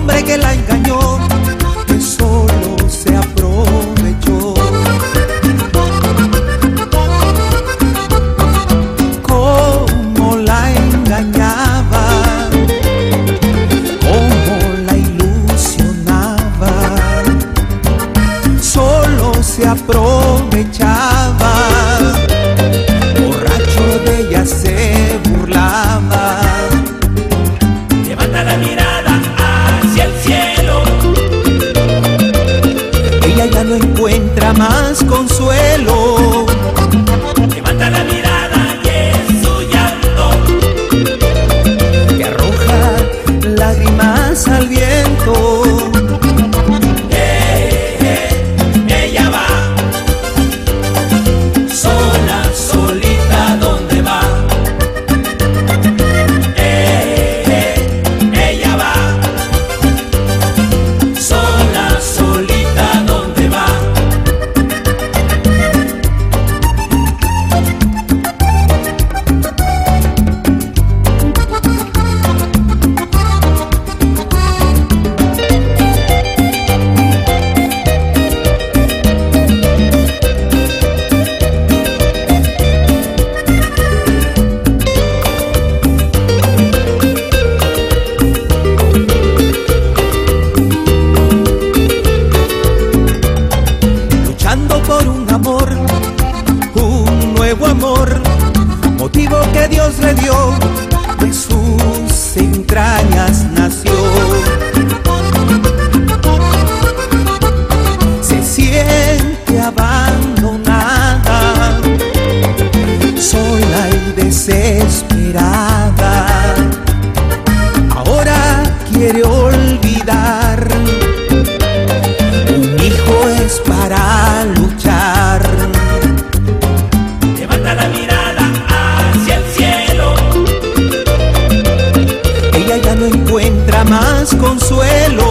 hombre que la engañó. no encuentra más consuelo. por un amor, un nuevo amor, motivo que Dios le dio, de sus entrañas nació. Se siente abandonada, sola y desesperada, ahora quiere consuelo.